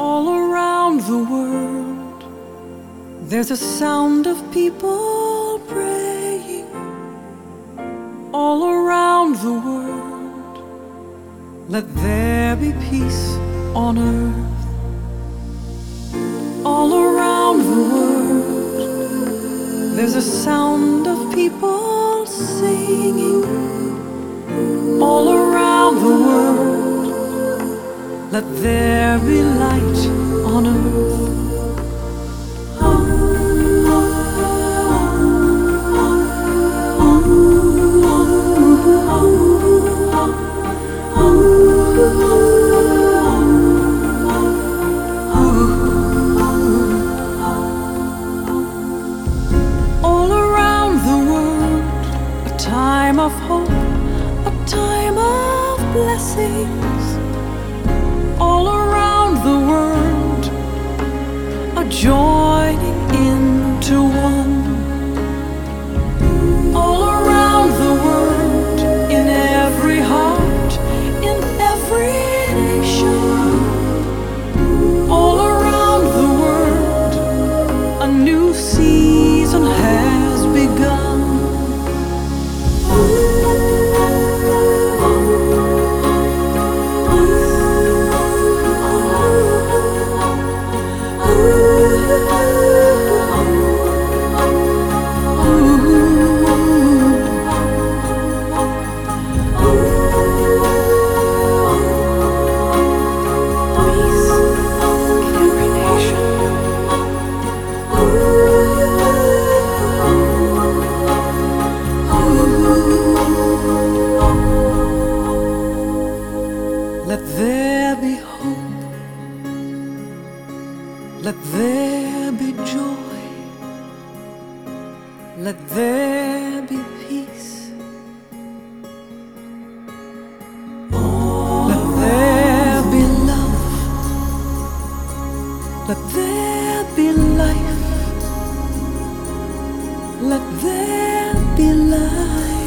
around the world, there's a sound of people praying. All around the world, let there be peace on earth. All around the world, there's a sound of people singing. All around the world, let there be light on earth. All around the world, a time of hope, a time of blessings. All around the world, a joining into one. Peace Let there be joy. Let there be peace. Let there be love. Let there be life. Let there be light.